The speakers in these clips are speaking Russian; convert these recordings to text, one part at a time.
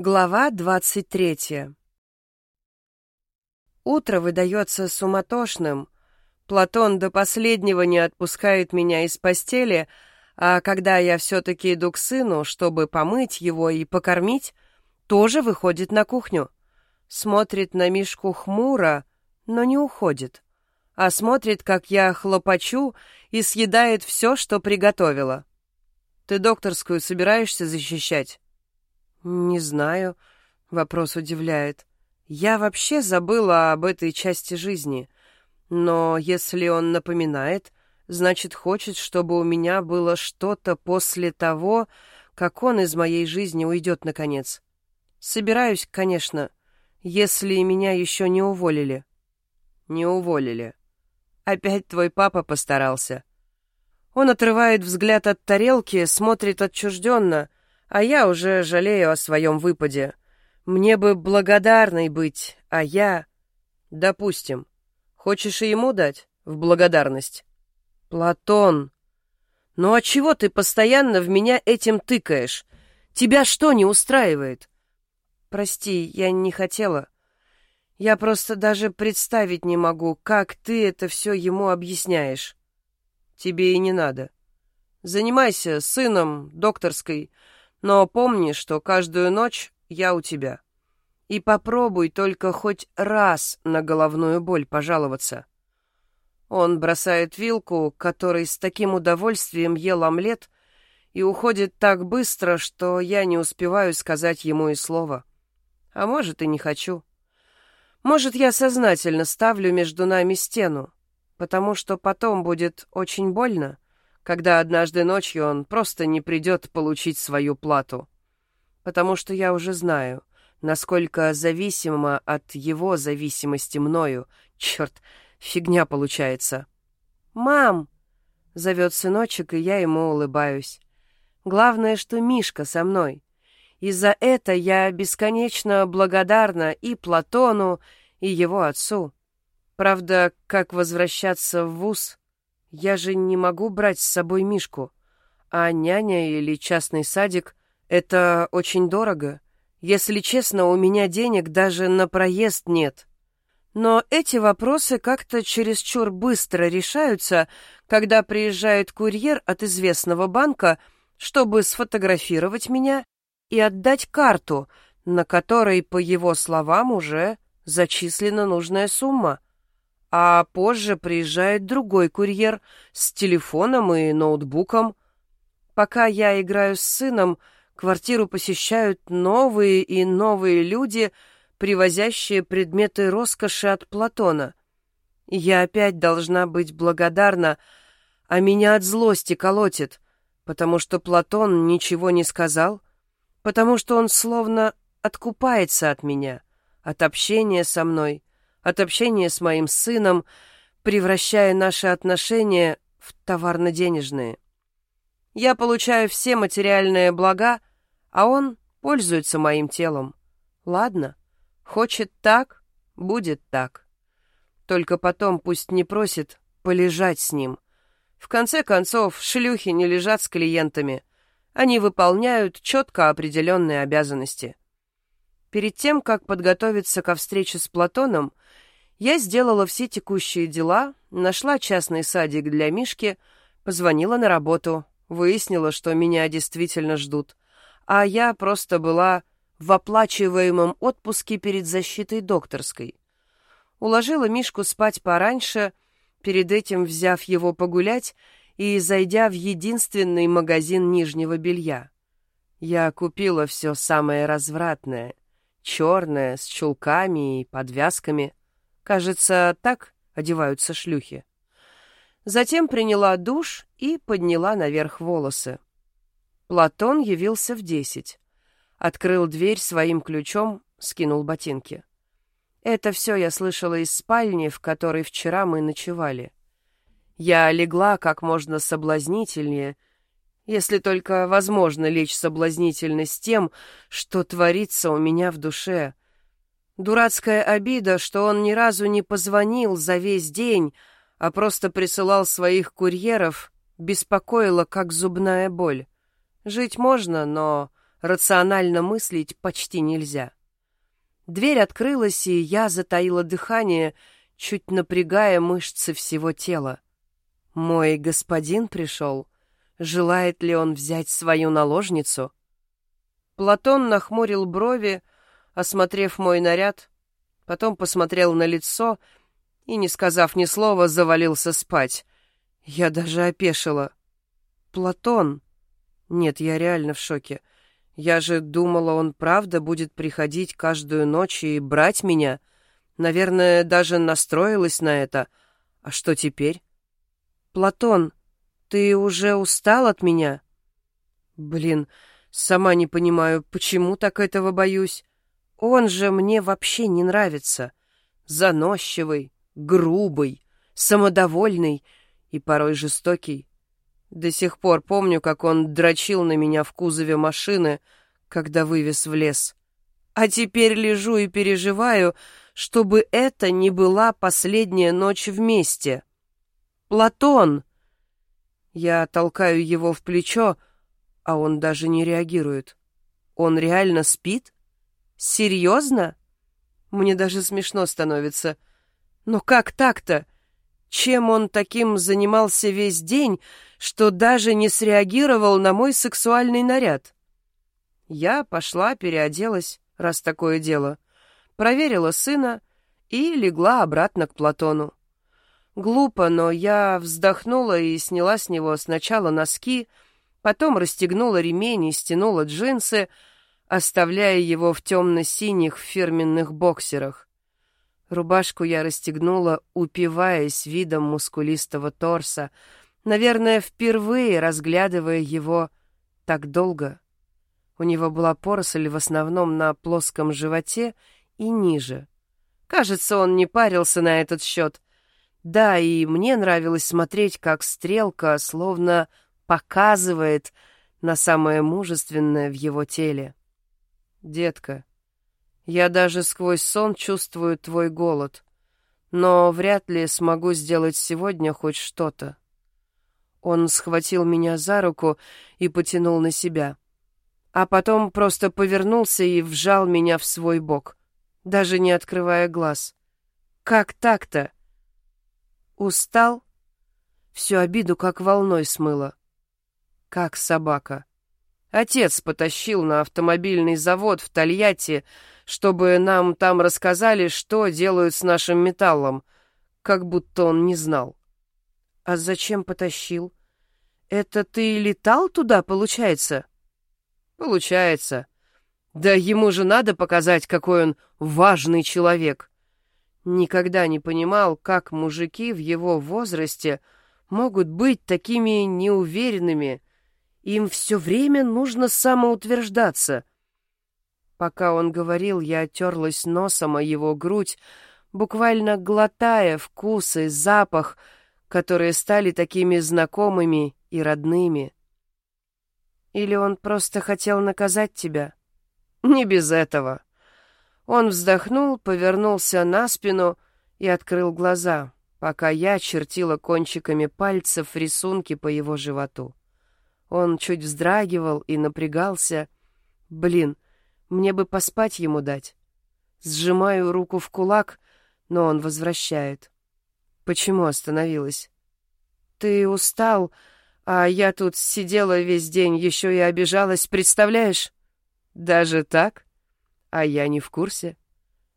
Глава двадцать третья Утро выдается суматошным. Платон до последнего не отпускает меня из постели, а когда я все-таки иду к сыну, чтобы помыть его и покормить, тоже выходит на кухню. Смотрит на Мишку хмуро, но не уходит, а смотрит, как я хлопочу и съедает все, что приготовила. «Ты докторскую собираешься защищать?» «Не знаю», — вопрос удивляет. «Я вообще забыла об этой части жизни. Но если он напоминает, значит, хочет, чтобы у меня было что-то после того, как он из моей жизни уйдет наконец. Собираюсь, конечно, если меня еще не уволили». «Не уволили. Опять твой папа постарался». Он отрывает взгляд от тарелки, смотрит отчужденно — а я уже жалею о своем выпаде. Мне бы благодарной быть, а я... Допустим. Хочешь и ему дать? В благодарность. Платон. Ну а чего ты постоянно в меня этим тыкаешь? Тебя что не устраивает? Прости, я не хотела. Я просто даже представить не могу, как ты это все ему объясняешь. Тебе и не надо. Занимайся сыном, докторской, но помни, что каждую ночь я у тебя. И попробуй только хоть раз на головную боль пожаловаться. Он бросает вилку, который с таким удовольствием ел омлет, и уходит так быстро, что я не успеваю сказать ему и слова. А может, и не хочу. Может, я сознательно ставлю между нами стену, потому что потом будет очень больно, когда однажды ночью он просто не придет получить свою плату. Потому что я уже знаю, насколько зависимо от его зависимости мною. Черт, фигня получается. «Мам!» — зовет сыночек, и я ему улыбаюсь. Главное, что Мишка со мной. И за это я бесконечно благодарна и Платону, и его отцу. Правда, как возвращаться в вуз, я же не могу брать с собой Мишку. А няня или частный садик — это очень дорого. Если честно, у меня денег даже на проезд нет. Но эти вопросы как-то чересчур быстро решаются, когда приезжает курьер от известного банка, чтобы сфотографировать меня и отдать карту, на которой, по его словам, уже зачислена нужная сумма а позже приезжает другой курьер с телефоном и ноутбуком. Пока я играю с сыном, квартиру посещают новые и новые люди, привозящие предметы роскоши от Платона. Я опять должна быть благодарна, а меня от злости колотит, потому что Платон ничего не сказал, потому что он словно откупается от меня, от общения со мной — от общения с моим сыном, превращая наши отношения в товарно-денежные. Я получаю все материальные блага, а он пользуется моим телом. Ладно, хочет так, будет так. Только потом пусть не просит полежать с ним. В конце концов, шлюхи не лежат с клиентами. Они выполняют четко определенные обязанности. Перед тем, как подготовиться ко встрече с Платоном, я сделала все текущие дела, нашла частный садик для Мишки, позвонила на работу, выяснила, что меня действительно ждут, а я просто была в оплачиваемом отпуске перед защитой докторской. Уложила Мишку спать пораньше, перед этим взяв его погулять и зайдя в единственный магазин нижнего белья. Я купила все самое развратное, черное, с чулками и подвязками — Кажется, так одеваются шлюхи. Затем приняла душ и подняла наверх волосы. Платон явился в десять. Открыл дверь своим ключом, скинул ботинки. Это все я слышала из спальни, в которой вчера мы ночевали. Я легла как можно соблазнительнее, если только возможно лечь соблазнительно с тем, что творится у меня в душе — Дурацкая обида, что он ни разу не позвонил за весь день, а просто присылал своих курьеров, беспокоила, как зубная боль. Жить можно, но рационально мыслить почти нельзя. Дверь открылась, и я затаила дыхание, чуть напрягая мышцы всего тела. Мой господин пришел. Желает ли он взять свою наложницу? Платон нахмурил брови, осмотрев мой наряд, потом посмотрел на лицо и, не сказав ни слова, завалился спать. Я даже опешила. «Платон!» Нет, я реально в шоке. Я же думала, он правда будет приходить каждую ночь и брать меня. Наверное, даже настроилась на это. А что теперь? «Платон, ты уже устал от меня?» «Блин, сама не понимаю, почему так этого боюсь. Он же мне вообще не нравится. Заносчивый, грубый, самодовольный и порой жестокий. До сих пор помню, как он дрочил на меня в кузове машины, когда вывез в лес. А теперь лежу и переживаю, чтобы это не была последняя ночь вместе. Платон!» Я толкаю его в плечо, а он даже не реагирует. Он реально спит? Серьезно? Мне даже смешно становится. Но как так-то? Чем он таким занимался весь день, что даже не среагировал на мой сексуальный наряд? Я пошла, переоделась, раз такое дело, проверила сына и легла обратно к Платону. Глупо, но я вздохнула и сняла с него сначала носки, потом расстегнула ремень и стянула джинсы, оставляя его в темно-синих фирменных боксерах. Рубашку я расстегнула, упиваясь видом мускулистого торса, наверное, впервые разглядывая его так долго. У него была поросль в основном на плоском животе и ниже. Кажется, он не парился на этот счет — да, и мне нравилось смотреть, как стрелка словно показывает на самое мужественное в его теле. Детка, я даже сквозь сон чувствую твой голод, но вряд ли смогу сделать сегодня хоть что-то. Он схватил меня за руку и потянул на себя, а потом просто повернулся и вжал меня в свой бок, даже не открывая глаз. Как так-то? Устал? Всю обиду как волной смыло. Как собака. Отец потащил на автомобильный завод в Тольятти, чтобы нам там рассказали, что делают с нашим металлом, как будто он не знал. А зачем потащил? Это ты летал туда, получается? Получается. Да ему же надо показать, какой он важный человек. Никогда не понимал, как мужики в его возрасте могут быть такими неуверенными. Им все время нужно самоутверждаться. Пока он говорил, я терлась носом о его грудь, буквально глотая вкус и запах, которые стали такими знакомыми и родными. Или он просто хотел наказать тебя? Не без этого. Он вздохнул, повернулся на спину и открыл глаза, пока я чертила кончиками пальцев рисунки по его животу. Он чуть вздрагивал и напрягался. Блин, мне бы поспать ему дать. Сжимаю руку в кулак, но он возвращает. Почему остановилась? Ты устал, а я тут сидела весь день, еще и обижалась, представляешь? Даже так? А я не в курсе.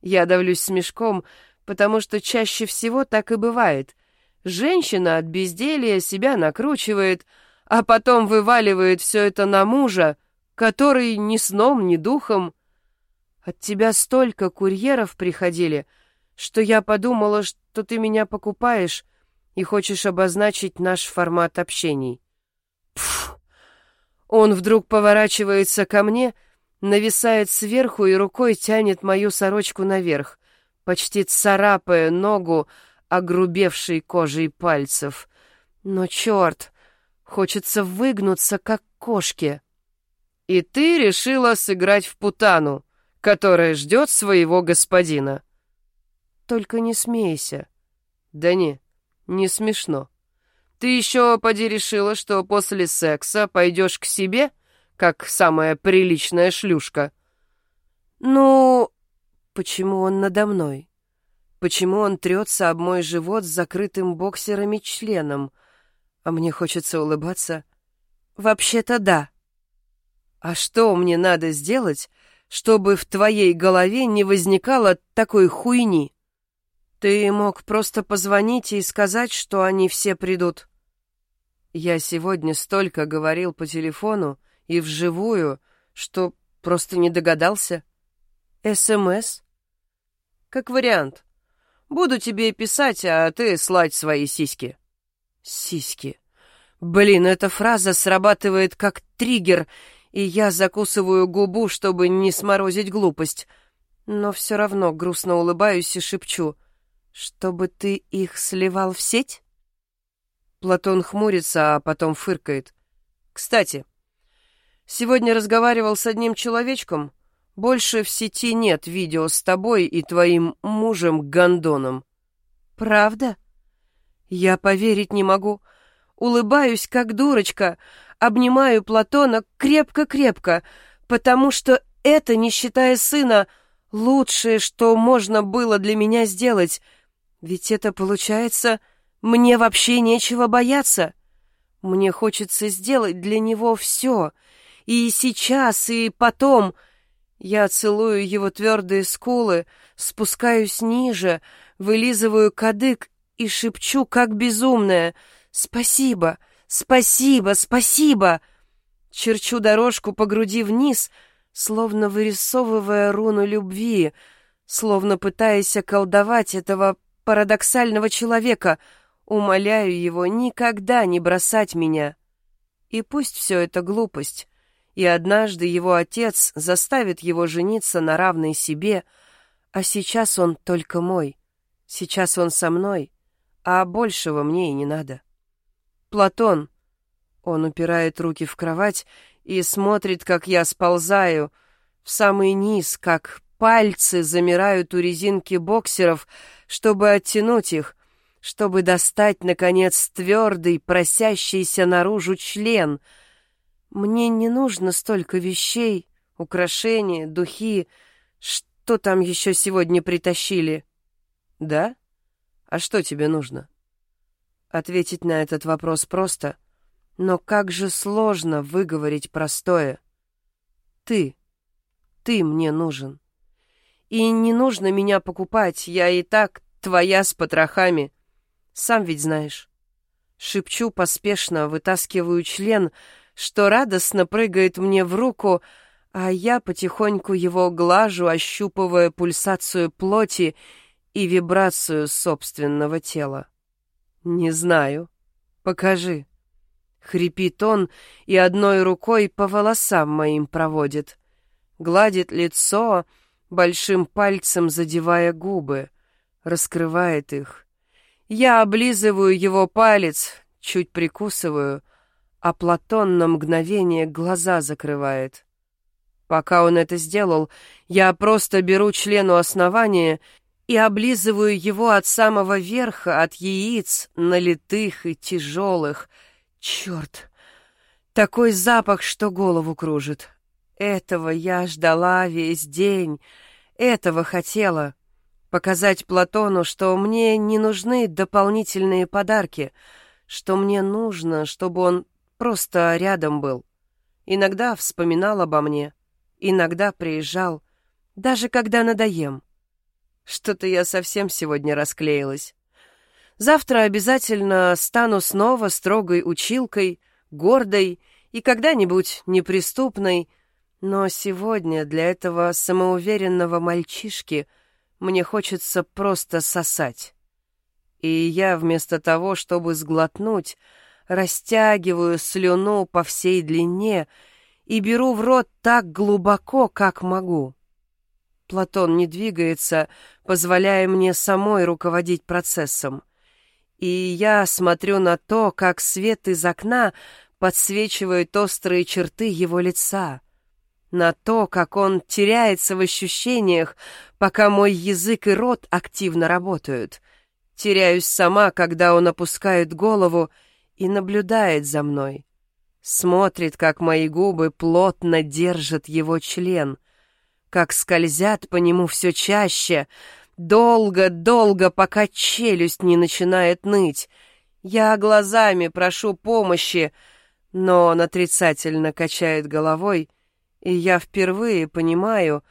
Я давлюсь смешком, потому что чаще всего так и бывает. Женщина от безделья себя накручивает, а потом вываливает все это на мужа, который ни сном, ни духом. От тебя столько курьеров приходили, что я подумала, что ты меня покупаешь и хочешь обозначить наш формат общений. Пф! Он вдруг поворачивается ко мне — нависает сверху и рукой тянет мою сорочку наверх, почти царапая ногу огрубевшей кожей пальцев. Но черт, хочется выгнуться, как кошке. И ты решила сыграть в путану, которая ждет своего господина. Только не смейся. Да не, не смешно. Ты еще поди решила, что после секса пойдешь к себе — как самая приличная шлюшка. Ну, почему он надо мной? Почему он трется об мой живот с закрытым боксерами членом? А мне хочется улыбаться. Вообще-то да. А что мне надо сделать, чтобы в твоей голове не возникало такой хуйни? Ты мог просто позвонить и сказать, что они все придут. Я сегодня столько говорил по телефону и вживую, что просто не догадался. СМС? Как вариант. Буду тебе писать, а ты слать свои сиськи. Сиськи. Блин, эта фраза срабатывает как триггер, и я закусываю губу, чтобы не сморозить глупость. Но все равно грустно улыбаюсь и шепчу. Чтобы ты их сливал в сеть? Платон хмурится, а потом фыркает. Кстати, сегодня разговаривал с одним человечком. Больше в сети нет видео с тобой и твоим мужем-гондоном. Правда? Я поверить не могу. Улыбаюсь, как дурочка, обнимаю Платона крепко-крепко, потому что это, не считая сына, лучшее, что можно было для меня сделать. Ведь это получается мне вообще нечего бояться. Мне хочется сделать для него все. И сейчас, и потом. Я целую его твердые скулы, спускаюсь ниже, вылизываю кадык и шепчу, как безумная. «Спасибо! Спасибо! Спасибо!» Черчу дорожку по груди вниз, словно вырисовывая руну любви, словно пытаясь околдовать этого парадоксального человека — Умоляю его никогда не бросать меня. И пусть все это глупость, и однажды его отец заставит его жениться на равной себе, а сейчас он только мой, сейчас он со мной, а большего мне и не надо. Платон. Он упирает руки в кровать и смотрит, как я сползаю в самый низ, как пальцы замирают у резинки боксеров, чтобы оттянуть их, чтобы достать, наконец, твердый, просящийся наружу член. Мне не нужно столько вещей, украшения, духи. Что там еще сегодня притащили? Да? А что тебе нужно? Ответить на этот вопрос просто, но как же сложно выговорить простое. Ты, ты мне нужен. И не нужно меня покупать, я и так твоя с потрохами. Сам ведь знаешь. Шепчу поспешно, вытаскиваю член, что радостно прыгает мне в руку, а я потихоньку его глажу, ощупывая пульсацию плоти и вибрацию собственного тела. «Не знаю. Покажи». Хрипит он и одной рукой по волосам моим проводит. Гладит лицо, большим пальцем задевая губы, раскрывает их. Я облизываю его палец, чуть прикусываю, а Платон на мгновение глаза закрывает. Пока он это сделал, я просто беру члену основания и облизываю его от самого верха, от яиц, налитых и тяжелых. Черт! Такой запах, что голову кружит. Этого я ждала весь день, этого хотела показать Платону, что мне не нужны дополнительные подарки, что мне нужно, чтобы он просто рядом был. Иногда вспоминал обо мне, иногда приезжал, даже когда надоем. Что-то я совсем сегодня расклеилась. Завтра обязательно стану снова строгой училкой, гордой и когда-нибудь неприступной, но сегодня для этого самоуверенного мальчишки — мне хочется просто сосать. И я вместо того, чтобы сглотнуть, растягиваю слюну по всей длине и беру в рот так глубоко, как могу. Платон не двигается, позволяя мне самой руководить процессом. И я смотрю на то, как свет из окна подсвечивает острые черты его лица на то, как он теряется в ощущениях, пока мой язык и рот активно работают. Теряюсь сама, когда он опускает голову и наблюдает за мной. Смотрит, как мои губы плотно держат его член, как скользят по нему все чаще, долго-долго, пока челюсть не начинает ныть. Я глазами прошу помощи, но он отрицательно качает головой, и я впервые понимаю,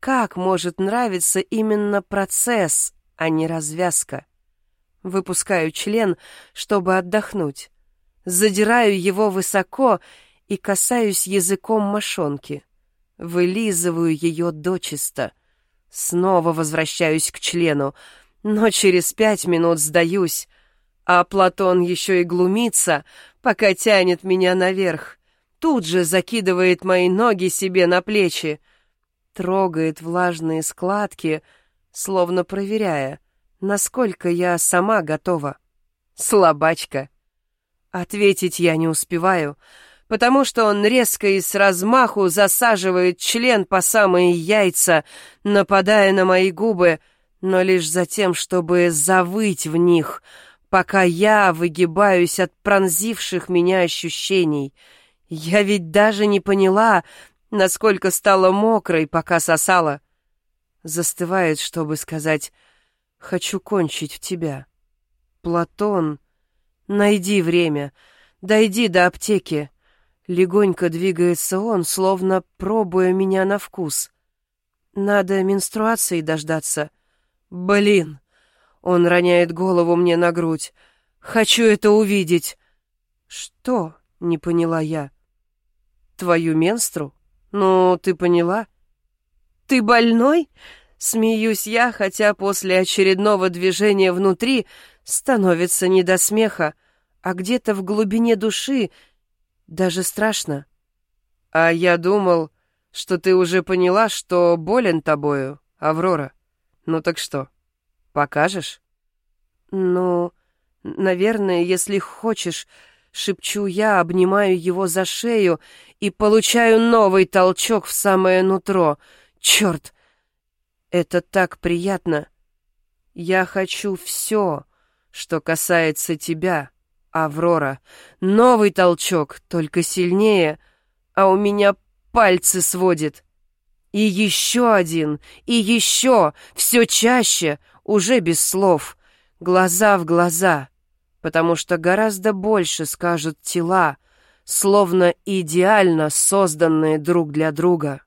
как может нравиться именно процесс, а не развязка. Выпускаю член, чтобы отдохнуть. Задираю его высоко и касаюсь языком мошонки. Вылизываю ее дочисто. Снова возвращаюсь к члену, но через пять минут сдаюсь, а Платон еще и глумится, пока тянет меня наверх. Тут же закидывает мои ноги себе на плечи, трогает влажные складки, словно проверяя, насколько я сама готова. Слабачка. Ответить я не успеваю, потому что он резко и с размаху засаживает член по самые яйца, нападая на мои губы, но лишь за тем, чтобы завыть в них, пока я выгибаюсь от пронзивших меня ощущений. Я ведь даже не поняла, насколько стала мокрой, пока сосала. Застывает, чтобы сказать Хочу кончить в тебя. Платон, найди время, дойди до аптеки. Легонько двигается он, словно пробуя меня на вкус. Надо менструации дождаться. Блин! Он роняет голову мне на грудь. Хочу это увидеть. Что? Не поняла я. Твою менстру? Ну, ты поняла? Ты больной? Смеюсь я, хотя после очередного движения внутри становится не до смеха, а где-то в глубине души даже страшно. А я думал, что ты уже поняла, что болен тобою, Аврора. Ну так что, покажешь? Ну, наверное, если хочешь, шепчу я, обнимаю его за шею и получаю новый толчок в самое нутро. Черт, это так приятно. Я хочу все, что касается тебя, Аврора. Новый толчок, только сильнее, а у меня пальцы сводит. И еще один, и еще, все чаще, уже без слов, глаза в глаза, потому что гораздо больше скажут тела, словно идеально созданные друг для друга.